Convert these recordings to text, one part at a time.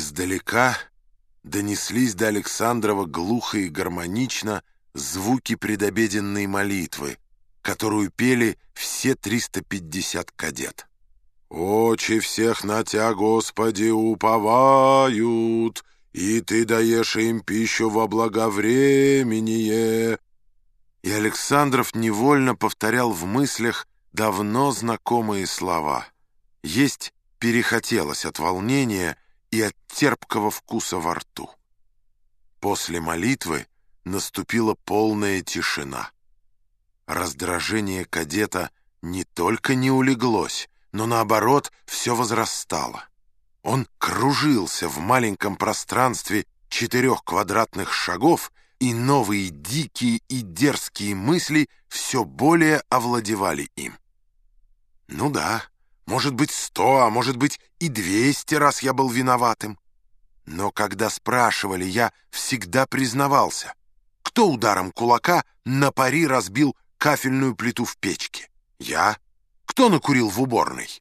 Издалека донеслись до Александрова глухо и гармонично звуки предобеденной молитвы, которую пели все 350 кадет. «Очи всех на Тя, Господи, уповают, и Ты даешь им пищу во благовременье». И Александров невольно повторял в мыслях давно знакомые слова. Есть перехотелось от волнения и от терпкого вкуса во рту. После молитвы наступила полная тишина. Раздражение кадета не только не улеглось, но наоборот все возрастало. Он кружился в маленьком пространстве четырех квадратных шагов, и новые дикие и дерзкие мысли все более овладевали им. Ну да, может быть, сто, а может быть и двести раз я был виноватым. Но когда спрашивали, я всегда признавался. Кто ударом кулака на пари разбил кафельную плиту в печке? Я. Кто накурил в уборной?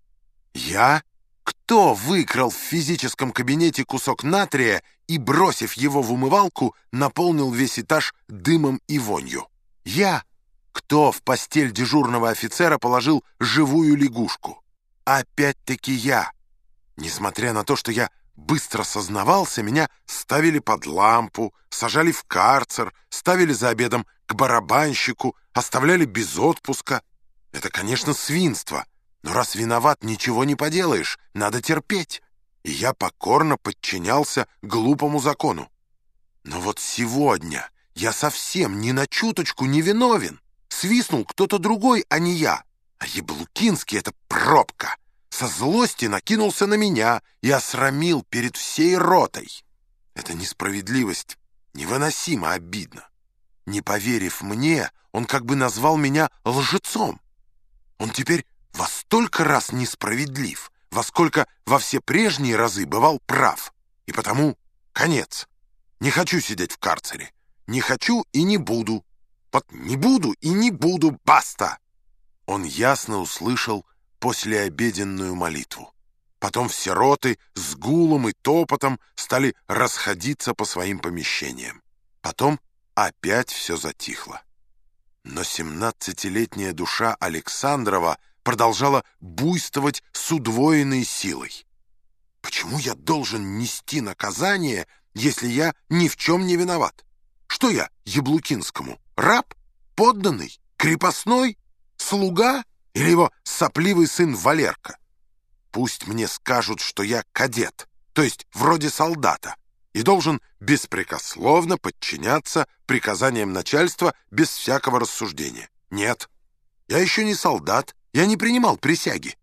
Я. Кто выкрал в физическом кабинете кусок натрия и, бросив его в умывалку, наполнил весь этаж дымом и вонью? Я. Кто в постель дежурного офицера положил живую лягушку? Опять-таки я. Несмотря на то, что я быстро сознавался, меня ставили под лампу, сажали в карцер, ставили за обедом к барабанщику, оставляли без отпуска. Это, конечно, свинство, но раз виноват, ничего не поделаешь, надо терпеть. И я покорно подчинялся глупому закону. Но вот сегодня я совсем ни на чуточку не виновен. Свистнул кто-то другой, а не я. А Яблукинский — это пробка. Со злости накинулся на меня и осрамил перед всей ротой. Эта несправедливость невыносимо обидна. Не поверив мне, он как бы назвал меня лжецом. Он теперь во столько раз несправедлив, во сколько во все прежние разы бывал прав. И потому конец. Не хочу сидеть в карцере. Не хочу и не буду. Вот не буду и не буду, баста!» Он ясно услышал послеобеденную молитву. Потом все роты с гулом и топотом стали расходиться по своим помещениям. Потом опять все затихло. Но семнадцатилетняя душа Александрова продолжала буйствовать с удвоенной силой. «Почему я должен нести наказание, если я ни в чем не виноват? Что я Яблукинскому? Раб? Подданный? Крепостной? Слуга? Или его сопливый сын Валерка? Пусть мне скажут, что я кадет, то есть вроде солдата, и должен беспрекословно подчиняться приказаниям начальства без всякого рассуждения. Нет, я еще не солдат, я не принимал присяги.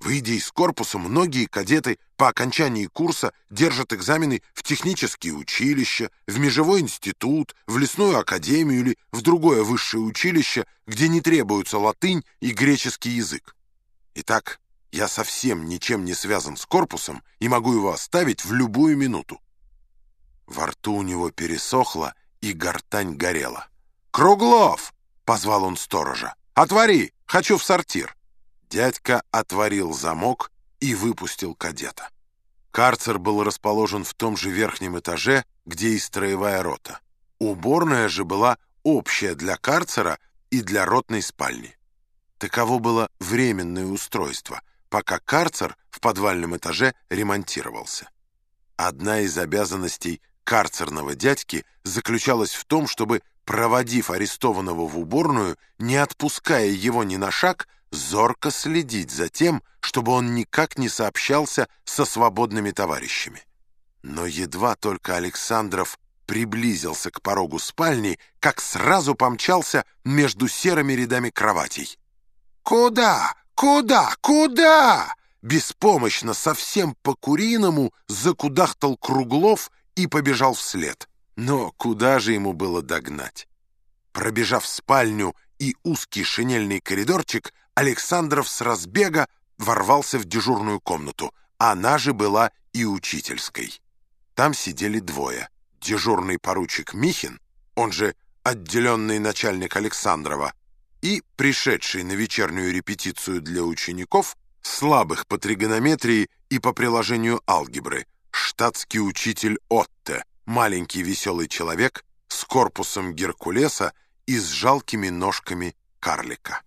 Выйдя из корпуса, многие кадеты по окончании курса держат экзамены в технические училища, в межевой институт, в лесную академию или в другое высшее училище, где не требуются латынь и греческий язык. Итак, я совсем ничем не связан с корпусом и могу его оставить в любую минуту. Во рту у него пересохло, и гортань горела. «Круглов!» — позвал он сторожа. «Отвори! Хочу в сортир!» Дядька отворил замок и выпустил кадета. Карцер был расположен в том же верхнем этаже, где и строевая рота. Уборная же была общая для карцера и для ротной спальни. Таково было временное устройство, пока карцер в подвальном этаже ремонтировался. Одна из обязанностей карцерного дядьки заключалась в том, чтобы, проводив арестованного в уборную, не отпуская его ни на шаг, зорко следить за тем, чтобы он никак не сообщался со свободными товарищами. Но едва только Александров приблизился к порогу спальни, как сразу помчался между серыми рядами кроватей. «Куда? Куда? Куда?» Беспомощно, совсем по-куриному, закудахтал Круглов и побежал вслед. Но куда же ему было догнать? Пробежав спальню и узкий шинельный коридорчик, Александров с разбега ворвался в дежурную комнату. Она же была и учительской. Там сидели двое. Дежурный поручик Михин, он же отделенный начальник Александрова, и пришедший на вечернюю репетицию для учеников, слабых по тригонометрии и по приложению алгебры, штатский учитель Отте, маленький веселый человек с корпусом Геркулеса и с жалкими ножками карлика.